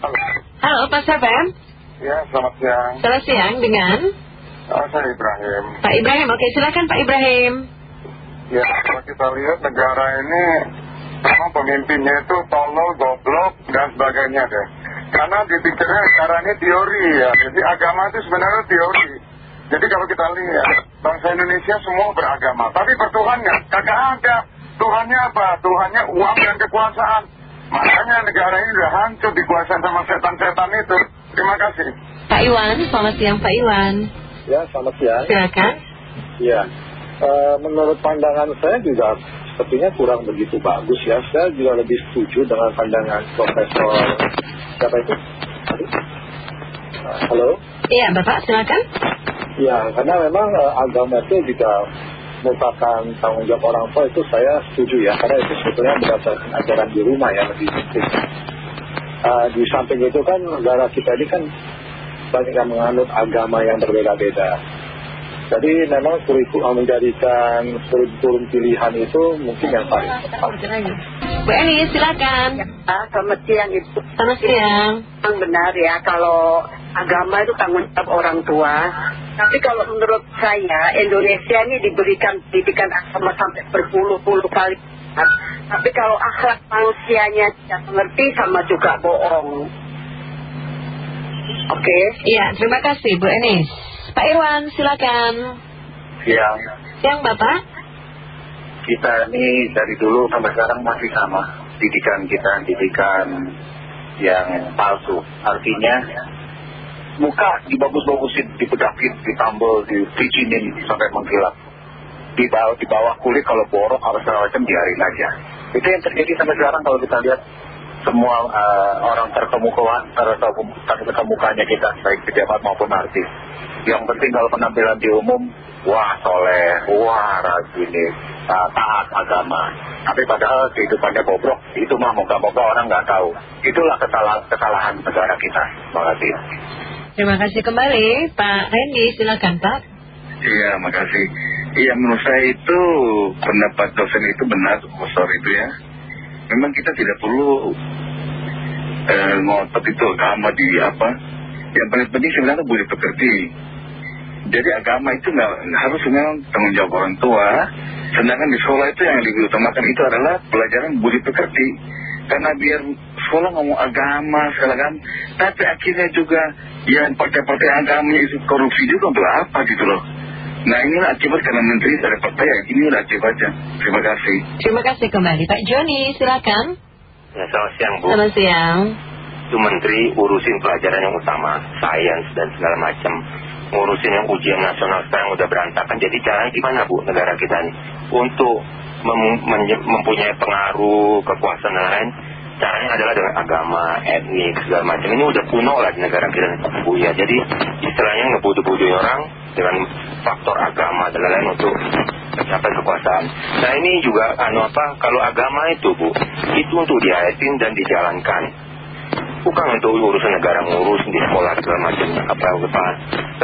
Halo. Pak Sabem. Ya, selamat siang. Selamat siang dengan Oh, saya Ibrahim. Pak Ibrahim. Oke silakan Pak Ibrahim. Ya, kalau kita lihat negara ini memang pemimpinnya itu tolol, goblok, dan sebagainya deh. Karena dipikirnya sekarang ini teori ya. Jadi agama itu sebenarnya teori. Jadi kalau kita lihat, bangsa Indonesia semua beragama. Tapi bertuhannya, kagak ada. Tuhannya apa? Tuhannya uang dan kekuasaan. Makanya negara ini udah hancur dikuasai sama setan-setan itu. Terima kasih. Pak Iwan. Selamat siang Pak Iwan. Ya, selamat siang. Silakan. Ya, Eh, menurut pandangan saya juga sepertinya kurang begitu bagus ya. Saya juga lebih setuju dengan pandangan Profesor siapa itu? Halo? Iya Bapak silakan. Ya, karena memang eh, agama itu juga merupakan tanggung jawab orang tua itu saya setuju ya. Karena itu sebetulnya berdasarkan ajaran di rumah ya lebih penting. Eh, di samping itu kan negara kita ini kan banyak yang menganut agama yang berbeda-beda. Jadi memang kurikulum menjadikan kurikulum pilihan itu mungkin yang paling tepat. Bu Eni silakan. Ah, selamat siang itu Selamat siang. benar ya kalau agama itu tanggung jawab orang tua. Tapi kalau menurut saya Indonesia ini diberikan pendidikan agama sampai berpuluh-puluh kali. Tapi kalau akhlak manusianya tidak mengerti sama juga bohong. Oke. Iya terima kasih Bu Eni. Pak Irwan silakan. Siang, Siang Bapak. kita ini dari dulu sampai sekarang masih sama. Didikan kita, didikan yang palsu. Artinya, muka dibagus-bagusin, dipedakin, ditambal, dipicinin sampai mengkilap. Di bawah, di bawah kulit kalau borok harus segala macam biarin aja. Itu yang terjadi sampai sekarang kalau kita lihat semua eh, orang terkemuka, terkemukanya kita, baik pejabat maupun artis. Yang penting kalau penampilan di umum, wah soleh, wah rajin, uh, taat agama. Tapi padahal kehidupannya bobrok, itu mah moga-moga orang nggak tahu. Itulah kesalahan, kesalahan negara kita. Terima. Terima kasih kembali Pak Randy silakan Pak. Iya, makasih. Iya, menurut saya itu pendapat dosen itu benar, profesor itu ya. Memang kita tidak perlu eh, ngotot itu agama di apa. Yang paling penting sebenarnya boleh pekerti. Jadi agama itu nggak harus memang tanggung jawab orang tua. Sedangkan di sekolah itu yang lebih utamakan itu adalah pelajaran budi pekerti. Karena biar sekolah ngomong agama segala kan, tapi akhirnya juga yang partai-partai agama itu korupsi juga untuk apa gitu loh. Nah inilah akibat karena menteri dari partai ya, ini udah akibatnya. Terima kasih. Terima kasih kembali Pak Joni silakan. Ya, selamat siang Bu. Selamat siang. Itu menteri urusin pelajaran yang utama, sains dan segala macam. Ngurusin yang ujian nasional sekarang udah berantakan. Jadi caranya gimana Bu negara kita ini? Untuk mem- mempunyai pengaruh, kekuasaan dan lain caranya adalah dengan agama, etnik, segala macam. Ini udah kuno lah di negara kita Bu ya. Jadi istilahnya ngebudu-buduin orang dengan faktor agama dan lain-lain untuk mencapai kekuasaan. Nah ini juga anu apa, kalau agama itu Bu, itu untuk diayatin dan dijalankan bukan untuk urusan negara ngurus di sekolah segala macam apa apa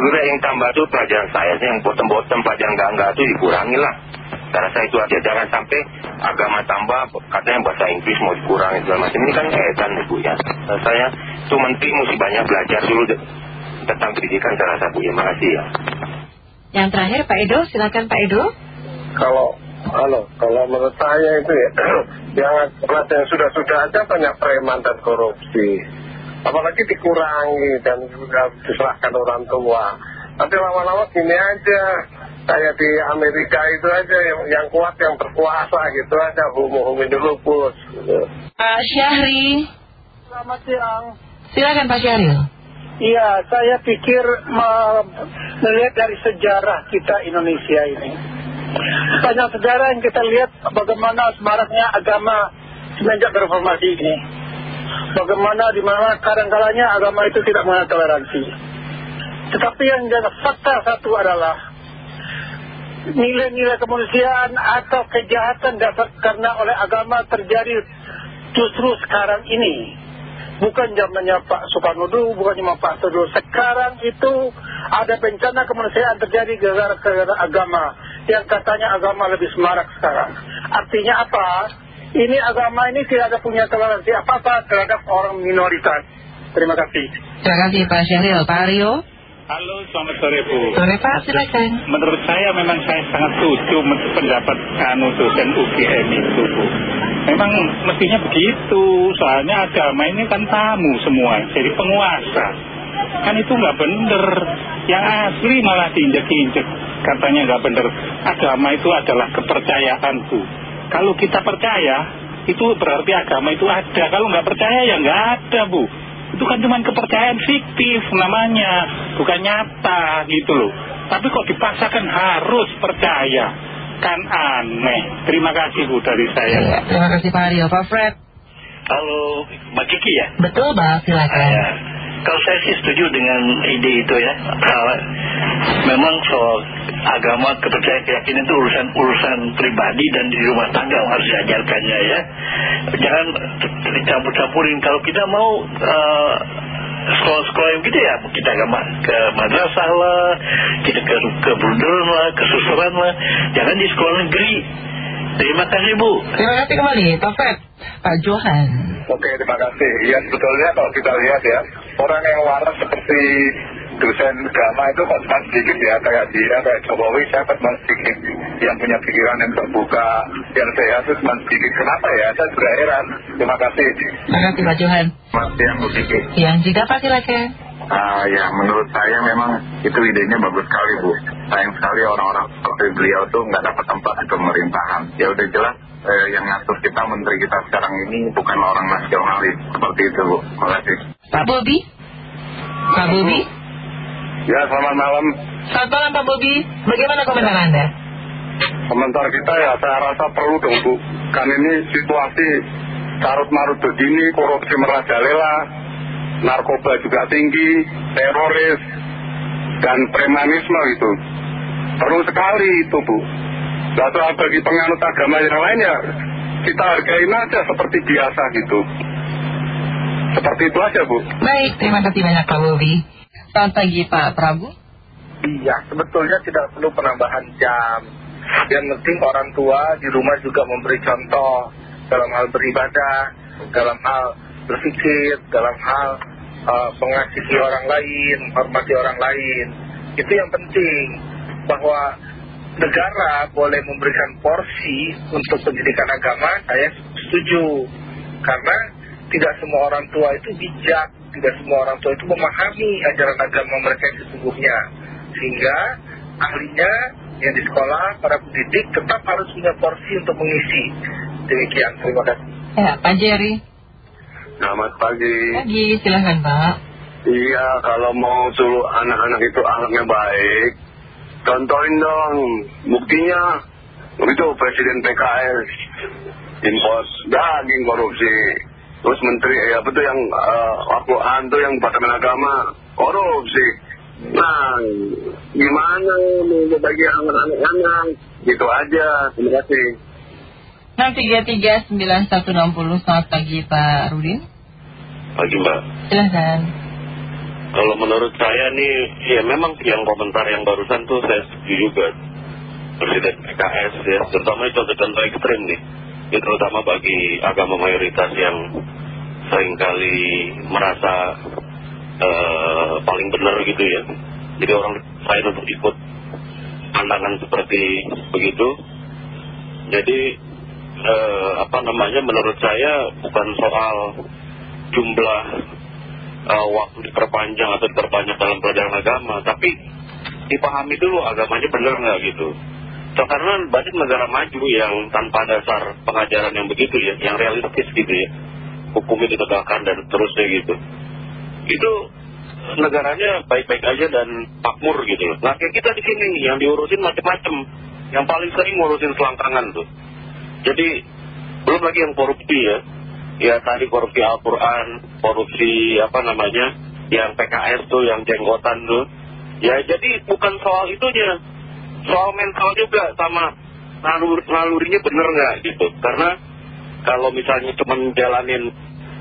baik yang tambah tuh pelajaran sainsnya yang bottom-bottom pelajaran enggak-enggak tuh dikurangi lah saya rasa itu aja jangan sampai agama tambah katanya bahasa Inggris mau dikurangi segala macam ini kan edan bu ya Nah, saya tuh menteri mesti banyak belajar dulu tentang pendidikan saya rasa bu ya makasih ya Yang terakhir Pak Edo silakan Pak Edo. Kalau halo, kalau menurut saya itu ya, yang kelas yang sudah-sudah aja banyak preman dan korupsi. Apalagi dikurangi dan sudah diserahkan orang tua. Nanti lama-lama gini aja, kayak di Amerika itu aja yang, yang kuat yang berkuasa gitu aja, humi-humi dulu pus. Gitu. Pak Syahri Selamat siang. silakan Pak Syahril. Iya, saya pikir me- melihat dari sejarah kita Indonesia ini. Banyak sejarah yang kita lihat bagaimana semaraknya agama semenjak reformasi ini. Bagaimana di mana kadang-kalanya agama itu tidak mengenal toleransi. Tetapi yang jadi fakta satu adalah nilai-nilai kemanusiaan atau kejahatan dasar karena oleh agama terjadi justru sekarang ini bukan zamannya Pak Soekarno dulu, bukan zaman Pak dulu. Sekarang itu ada bencana kemanusiaan terjadi gara-gara agama yang katanya agama lebih semarak sekarang. Artinya apa? Ini agama ini tidak ada punya toleransi apa-apa terhadap orang minoritas. Terima kasih. Terima kasih Pak Syahril. Pak Aryo. Halo, selamat sore Bu. Sore Pak, silakan. Menurut saya memang saya sangat setuju pendapat anu dosen UGM itu Bu. Memang mestinya begitu, soalnya agama ini kan tamu semua, jadi penguasa. Kan itu nggak bener, yang asli malah diinjek-injek, katanya nggak bener. Agama itu adalah kepercayaanku. Kalau kita percaya, itu berarti agama itu ada. Kalau nggak percaya ya nggak ada Bu. Itu kan cuma kepercayaan fiktif namanya, bukan nyata gitu loh. Tapi kok dipaksakan harus percaya, kan aneh. Terima kasih Bu dari saya. Ya, terima kasih Pak Aryo. Pak Fred. Halo, Mbak Kiki ya? Betul Pak, silakan. Ya. Kalau saya sih setuju dengan ide itu ya. Kalau memang soal agama kepercayaan keyakinan itu urusan urusan pribadi dan di rumah tangga harus diajarkannya ya. Jangan dicampur-campurin. Kalau kita mau uh, sekolah-sekolah yang gitu ya kita ke, ke madrasah lah kita ke, ke bruderan lah ke susuran lah jangan di sekolah negeri terima kasih Bu terima kasih kembali Pak Fred Pak Johan Oke, terima kasih. Ya, sebetulnya kalau kita lihat ya, orang yang waras seperti dosen agama itu kok cuma sedikit ya, kayak dia, kayak Jokowi, saya cuma sedikit yang punya pikiran yang terbuka, yang sehat itu cuma sedikit. Kenapa ya? Saya juga heran. Terima kasih. Terima kasih Pak Johan. Mas yang Bu Kiki. Yang juga Pak silakan. Ah, ya menurut saya memang itu idenya bagus sekali Bu. Sayang sekali orang-orang seperti beliau tuh nggak dapat tempat di pemerintahan. Ya udah jelas eh, yang ngatur kita menteri kita sekarang ini bukan orang nasionalis seperti itu Bu. Terima kasih. Pak Bobi. Pak Bobi. Ya, selamat malam. Selamat malam Pak Bobi. Bagaimana komentar Anda? Komentar kita ya, saya rasa perlu dong Bu. Kan ini situasi carut-marut begini, korupsi merajalela, narkoba juga tinggi, teroris, dan premanisme itu. Perlu sekali itu Bu. Nah, soal bagi penganut agama yang lain ya, kita hargain aja seperti biasa gitu. Seperti itu aja Bu. Baik, terima kasih banyak Pak Bobi. Selamat pagi Pak Prabu. Iya, sebetulnya tidak perlu penambahan jam. Yang penting orang tua di rumah juga memberi contoh dalam hal beribadah, dalam hal berpikir, dalam hal uh, mengasihi orang lain, menghormati orang lain. Itu yang penting. Bahwa negara boleh memberikan porsi untuk pendidikan agama, saya setuju. Karena tidak semua orang tua itu bijak, tidak semua orang tua itu memahami ajaran agama mereka yang sesungguhnya. Sehingga ahlinya yang di sekolah, para pendidik tetap harus punya porsi untuk mengisi. Demikian, terima kasih. Ya, Pak Jerry. Selamat pagi. Pagi, silahkan Pak. Iya, kalau mau suruh anak-anak itu anaknya baik, contohin dong. Buktinya, itu Presiden PKS, impos daging korupsi. Terus Menteri, ya betul yang uh, Al-Quran tuh yang Departemen Agama, korupsi. Nah, gimana bagi anak-anak? Gitu aja, terima kasih. 633-9160, selamat pagi Pak Rudin. Pagi Mbak. Silahkan. Kalau menurut saya nih, ya memang yang komentar yang barusan tuh saya setuju juga. Presiden PKS ya, terutama itu ada contoh ekstrim nih. Terutama bagi agama mayoritas yang sering kali merasa eh, paling benar gitu ya. Jadi orang lain untuk ikut pandangan seperti begitu. Jadi eh, apa namanya menurut saya bukan soal jumlah eh, waktu diperpanjang atau diperpanjang dalam pelajaran agama, tapi dipahami dulu agamanya benar nggak gitu. Karena banyak negara maju yang tanpa dasar pengajaran yang begitu ya, yang realistis gitu ya, hukumnya ditegakkan dan terusnya gitu. Itu negaranya baik-baik aja dan makmur gitu loh. Nah kayak kita di sini yang diurusin macam-macam, yang paling sering ngurusin selangkangan tuh. Jadi belum lagi yang korupsi ya, ya tadi korupsi Al-Quran, korupsi apa namanya, yang PKS tuh, yang jenggotan tuh. Ya jadi bukan soal itunya, soal mental juga sama nalur, nalurinya bener nggak gitu. Karena kalau misalnya cuma jalanin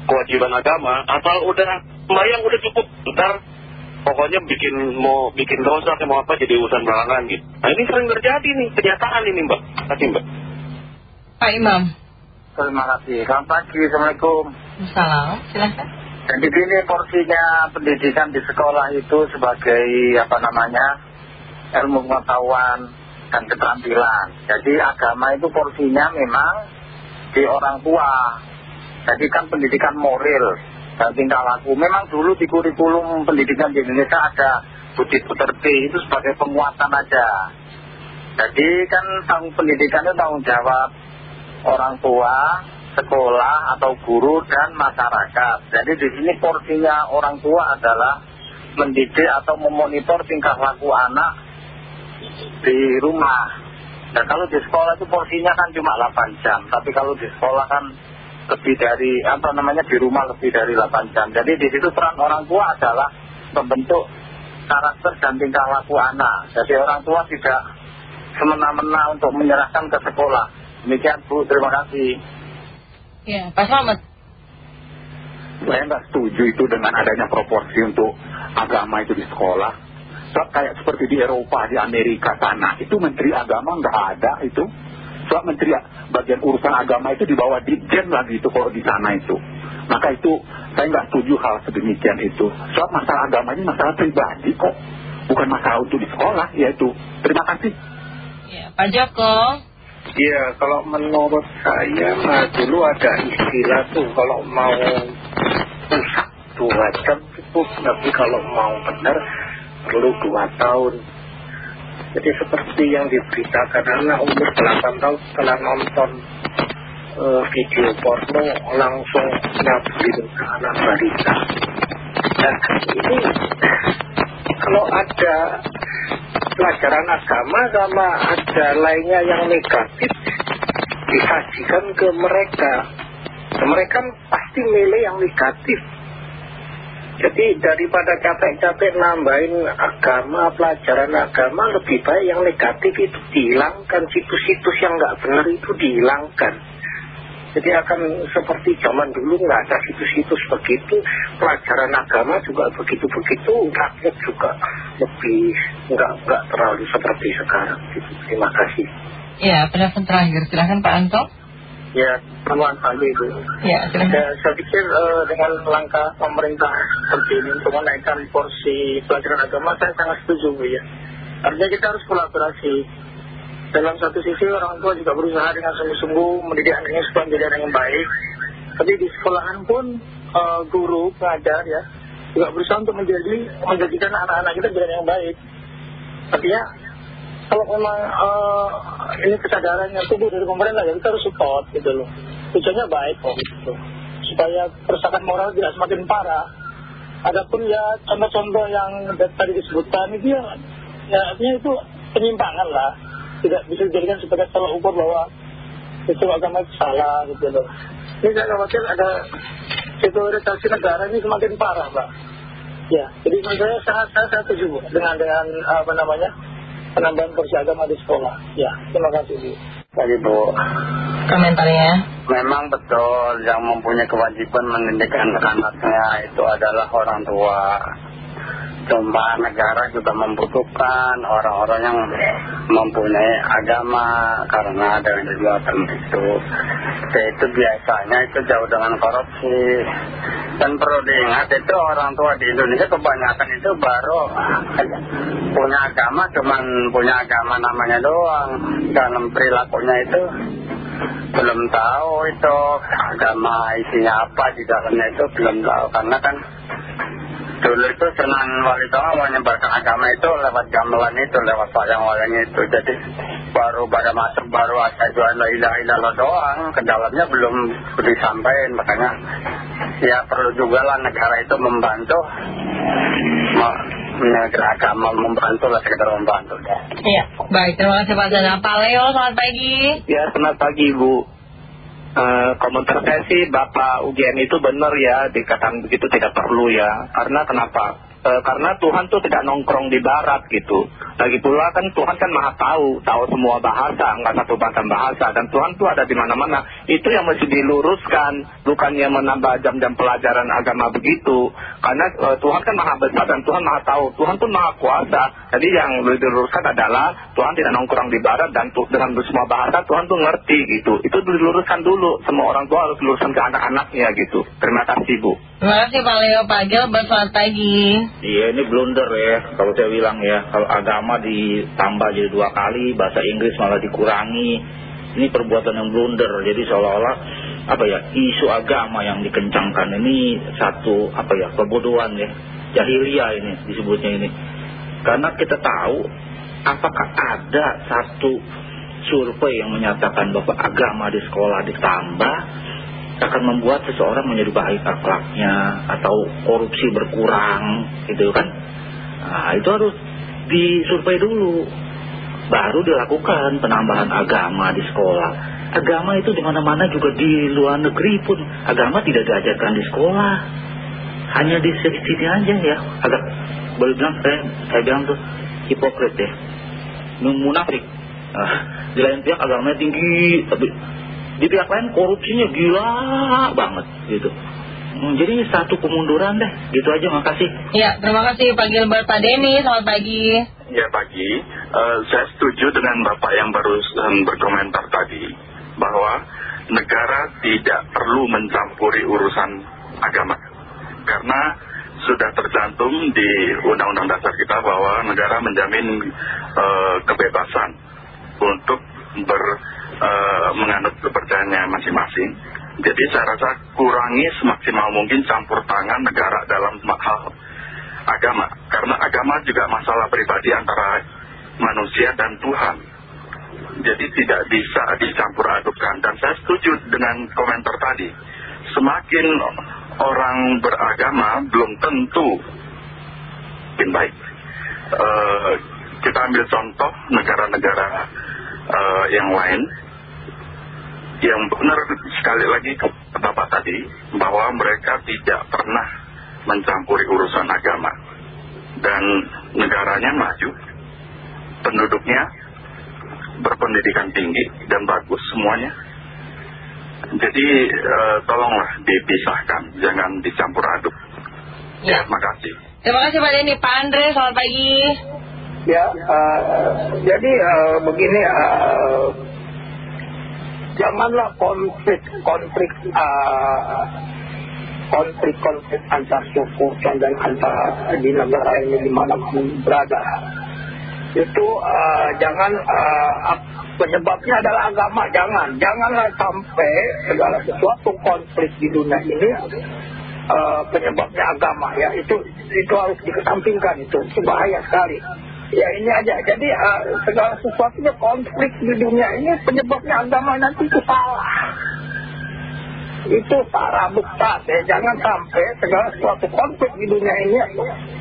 kewajiban agama, asal udah bayang udah cukup, ntar pokoknya bikin mau bikin dosa kayak mau apa jadi urusan belakangan gitu. Nah ini sering terjadi nih, kenyataan ini mbak. Kasih mbak. Pak Imam. Terima kasih. Selamat pagi. Assalamualaikum. Salam, silahkan. Jadi gini porsinya pendidikan di sekolah itu sebagai apa namanya ilmu pengetahuan dan keterampilan. Jadi agama itu porsinya memang di orang tua. Jadi kan pendidikan moral dan tingkah laku. Memang dulu di kurikulum pendidikan di Indonesia ada budi pekerti itu sebagai penguatan aja. Jadi kan tanggung pendidikan itu tanggung jawab orang tua, sekolah atau guru dan masyarakat. Jadi di sini porsinya orang tua adalah mendidik atau memonitor tingkah laku anak di rumah. Dan kalau di sekolah itu porsinya kan cuma 8 jam. Tapi kalau di sekolah kan lebih dari, apa namanya, di rumah lebih dari 8 jam. Jadi di situ peran orang tua adalah membentuk karakter dan tingkah laku anak. Jadi orang tua tidak semena-mena untuk menyerahkan ke sekolah. Demikian Bu, terima kasih. Ya, Pak Selamat. Saya nggak setuju itu dengan adanya proporsi untuk agama itu di sekolah. Sebab kayak seperti di Eropa, di Amerika sana, itu menteri agama nggak ada itu. Sebab menteri bagian urusan agama itu dibawa di jen lagi itu kalau di sana itu. Maka itu saya nggak setuju hal sedemikian itu. Sebab masalah agama ini masalah pribadi kok. Bukan masalah untuk di sekolah, yaitu. Terima kasih. Ya, Pak Joko. Ya, kalau menurut saya mah dulu ada istilah tuh kalau mau rusak dua jam cukup, tapi kalau mau benar perlu dua tahun. Jadi seperti yang diberitakan anak umur 8 tahun setelah nonton eh, video porno langsung nyabulin ke anak balita. Nah ini kalau ada pelajaran agama sama ada lainnya yang negatif disajikan ke mereka. Mereka pasti milih yang negatif. Jadi daripada capek-capek nambahin agama, pelajaran agama, lebih baik yang negatif itu dihilangkan. Situs-situs yang nggak benar itu dihilangkan. Jadi akan seperti zaman dulu nggak ada situs-situs begitu, pelajaran agama juga begitu-begitu, rakyat juga lebih nggak nggak terlalu seperti sekarang. Terima kasih. Ya, penelpon terakhir. Silahkan Pak Anto. Ya, teman pagi itu. Ya. Ya, saya pikir eh, dengan langkah pemerintah seperti ini untuk menaikkan porsi pelajaran agama, saya sangat setuju Bu ya. Artinya kita harus kolaborasi. Dalam satu sisi orang tua juga berusaha dengan sungguh-sungguh mendidik anaknya supaya menjadi anak yang baik. Tapi di sekolahan pun eh, guru, pengajar ya, juga berusaha untuk menjadi menjadikan anak-anak kita menjadi yang baik. Artinya kalau memang eh, ini kesadaran yang tumbuh dari pemerintah ya kita harus support gitu loh. Tujuannya baik kok gitu. Supaya kerusakan moral tidak semakin parah. Adapun ya contoh-contoh yang tadi disebutkan itu ya, ya itu penyimpangan lah. Tidak bisa dijadikan sebagai salah ukur bahwa itu agama itu salah gitu loh. Ini saya khawatir ada sekuritasasi negara ini semakin parah Pak. Ya, jadi menurut saya sangat saya, saya setuju dengan dengan apa namanya penambahan kursi agama di sekolah. Ya, terima kasih Bu. Tadi Bu, Komentarnya. memang betul yang mempunyai kewajiban mendidik anak-anaknya itu adalah orang tua. Cuma negara juga membutuhkan orang-orang yang mempunyai agama karena dengan kegiatan itu. Ya, itu biasanya itu jauh dengan korupsi. Dan perlu diingat itu orang tua di Indonesia kebanyakan itu baru punya agama cuman punya agama namanya doang. Dalam perilakunya itu belum tahu itu agama isinya apa di dalamnya itu belum tahu karena kan dulu itu Sunan Wali Songo menyebarkan agama itu lewat gamelan itu lewat wayang-wayang itu jadi baru pada masuk baru asyhadu an la ilaha illallah doang ke dalamnya belum disampaikan makanya ya perlu juga lah negara itu membantu negara agama membantu lah sekedar membantu Iya, baik. Terima kasih Pak Zana. Pak Leo, selamat pagi. Ya, selamat pagi Bu. Eh, komentar saya sih Bapak UGM itu benar ya dikatakan begitu tidak perlu ya. Karena kenapa? Eh, karena Tuhan tuh tidak nongkrong di barat gitu. Lagi pula kan Tuhan kan maha tahu, tahu semua bahasa, nggak satu macam bahasa. Dan Tuhan tuh ada di mana-mana. Itu yang mesti diluruskan, bukannya menambah jam-jam pelajaran agama begitu. karena eh, Tuhan kan maha besar dan Tuhan maha tahu Tuhan pun maha kuasa jadi yang diluruskan adalah Tuhan tidak nongkrong di barat dan tu, dengan semua bahasa Tuhan tuh ngerti gitu itu diluruskan dulu semua orang tua harus luruskan ke anak-anaknya gitu terima kasih Bu Terima kasih Pak Leo. Pak Gilbert selamat pagi. Iya ini blunder ya kalau saya bilang ya. Kalau agama ditambah jadi dua kali bahasa Inggris malah dikurangi. Ini perbuatan yang blunder. Jadi seolah-olah apa ya isu agama yang dikencangkan ini satu apa ya kebodohan ya. Jahiliyah ini disebutnya ini. Karena kita tahu apakah ada satu survei yang menyatakan bahwa agama di sekolah ditambah akan membuat seseorang menjadi baik akhlaknya atau korupsi berkurang gitu kan? Nah itu harus disurvei dulu. Baru dilakukan penambahan agama di sekolah. Agama itu di mana-mana juga di luar negeri pun agama tidak diajarkan di sekolah. Hanya di sini aja ya. Agak boleh bilang saya, saya bilang tuh hipokrit ya munafik. Nah, di lain pihak agamanya tinggi tapi di pihak lain korupsinya gila banget gitu. Hmm, jadi satu kemunduran deh gitu aja makasih. Ya terima kasih Pak Gilbert. Pak Denny selamat pagi. Ya pagi. Uh, saya setuju dengan Bapak yang baru berkomentar tadi bahwa negara tidak perlu mencampuri urusan agama. Karena sudah tercantum di undang-undang dasar kita bahwa negara menjamin uh, kebebasan untuk ber, menganut kepercayaannya masing-masing. Jadi saya rasa kurangi semaksimal mungkin campur tangan negara dalam hal agama. Karena agama juga masalah pribadi antara manusia dan Tuhan. Jadi tidak bisa dicampur adukkan. Dan saya setuju dengan komentar tadi. Semakin orang beragama belum tentu makin baik. Uh, kita ambil contoh negara-negara uh, yang lain yang benar sekali lagi ke Bapak tadi bahwa mereka tidak pernah mencampuri urusan agama. Dan negaranya maju penduduknya berpendidikan tinggi dan bagus semuanya. Jadi uh, tolonglah dipisahkan jangan dicampur aduk. Ya, terima kasih. Terima kasih Pak Denny. Pak Andre selamat pagi. Ya uh, jadi uh, begini uh, janganlah konflik konflik uh, konflik-konflik antar suku dan antar di negara ini di mana pun berada. Itu uh, jangan uh, penyebabnya adalah agama. Jangan janganlah sampai segala sesuatu konflik di dunia ini penyebabnya agama. Ya itu itu harus dikesampingkan. Itu itu bahaya sekali ya ini aja. Jadi uh, segala sesuatunya konflik di dunia ini penyebabnya agama nanti itu salah. Itu para besar ya. Jangan sampai segala sesuatu konflik di dunia ini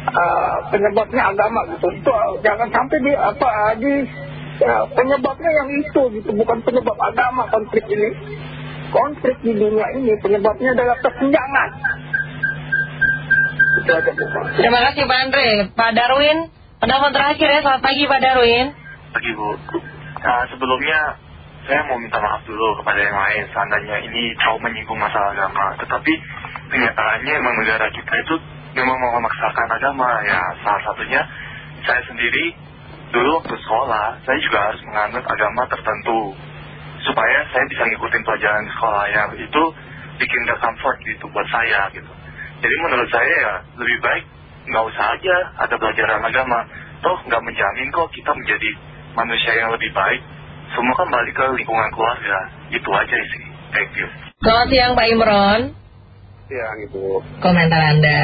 uh, penyebabnya agama gitu. Itu uh, jangan sampai di apa di uh, penyebabnya yang itu gitu. Bukan penyebab agama konflik ini. Konflik di dunia ini penyebabnya adalah kesenjangan. Terima kasih Pak Andre. Pak Darwin pendapat terakhir ya selamat pagi Pak Darwin. Pagi Bu. Uh, sebelumnya saya mau minta maaf dulu kepada yang lain. Seandainya ini mau menyinggung masalah agama tetapi kenyataannya memang negara kita itu memang mau memaksakan agama. Ya salah satunya saya sendiri dulu waktu sekolah saya juga harus menganut agama tertentu supaya saya bisa ngikutin pelajaran di sekolah. Ya itu bikin gak comfort gitu buat saya gitu. Jadi menurut saya ya lebih baik nggak usah aja ada pelajaran agama. Toh nggak menjamin kok kita menjadi manusia yang lebih baik. Semua kan balik ke lingkungan keluarga. Itu aja sih. Thank you. Selamat siang Pak Imron. Siang Ibu. Komentar Anda?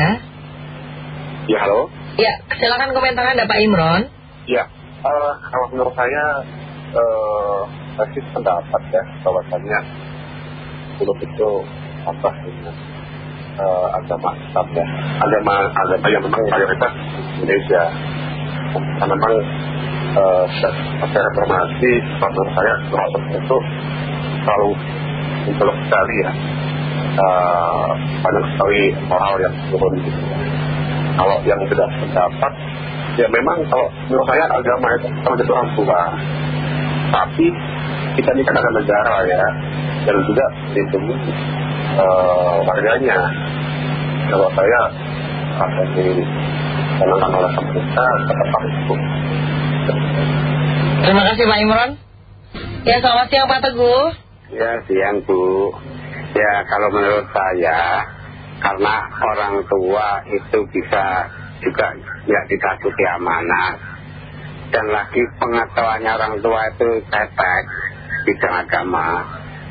Ya halo? Ya silakan komentar Anda Pak Imron. Ya uh, kalau menurut saya uh, saya sih pendapat ya bahwasannya belum itu apa dengan uh, agama Islam ya. Agama agama yang memang mayoritas Indonesia. Karena memang uh, secara reformasi menurut saya termasuk itu terlalu intelek sekali ya. Banyak sekali moral yang turun gitu kalau yang tidak pendapat ya memang kalau menurut saya agama itu kalau jadi orang tua. Tapi kita ini kan ada negara ya dan juga melindungi uh, warganya kalau saya ada dicanangkan oleh pemerintah ke depan itu. Terima kasih Pak Imron. Ya selamat siang Pak Teguh. Ya siang Bu. Ya kalau menurut saya karena orang tua itu bisa juga nggak ditakuti amanah dan lagi pengetahuannya orang tua itu tetek bidang agama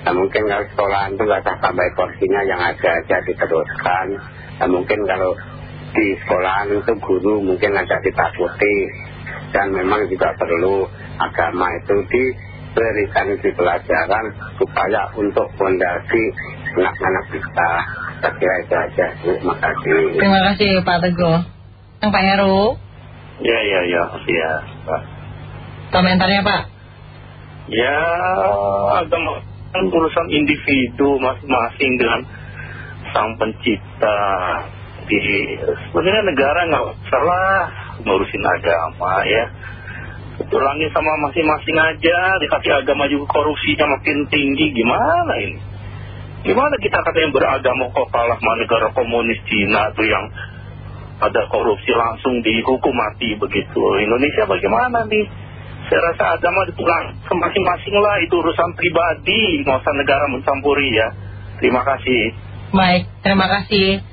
nah mungkin kalau sekolahan itu nggak usah tambah porsinya yang ada aja diteruskan nah mungkin kalau di sekolahan itu guru mungkin agak ditakuti dan memang juga perlu agama itu diberikan di pelajaran supaya untuk fondasi anak-anak kita saya kira itu aja terima kasih Terima kasih Pak Teguh. Yang Pak Heru, Ya, ya, ya, ya. Pak. komentarnya Pak. Ya, agama kan urusan individu masing-masing dengan sang pencipta. Di, sebenarnya negara nggak salah ngurusin agama ya. Tulangi sama masing-masing aja, dikasih agama juga korupsinya makin tinggi, gimana ini? Gimana kita katanya beragama kok kalah sama negara komunis Cina tuh yang ada korupsi langsung dihukum mati begitu. Indonesia bagaimana nih? Saya rasa agama ditulang ke masing-masing lah, itu urusan pribadi, nggak usah negara mencampuri ya. Terima kasih. Baik, terima kasih.